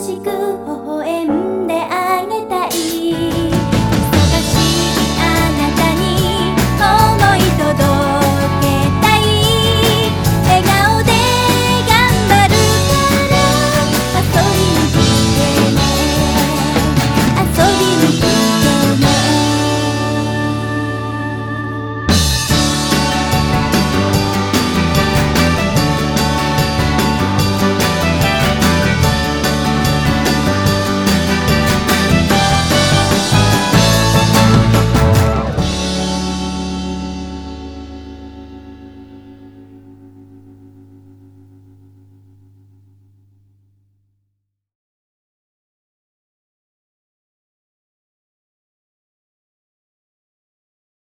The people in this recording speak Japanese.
しく